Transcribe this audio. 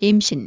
임신.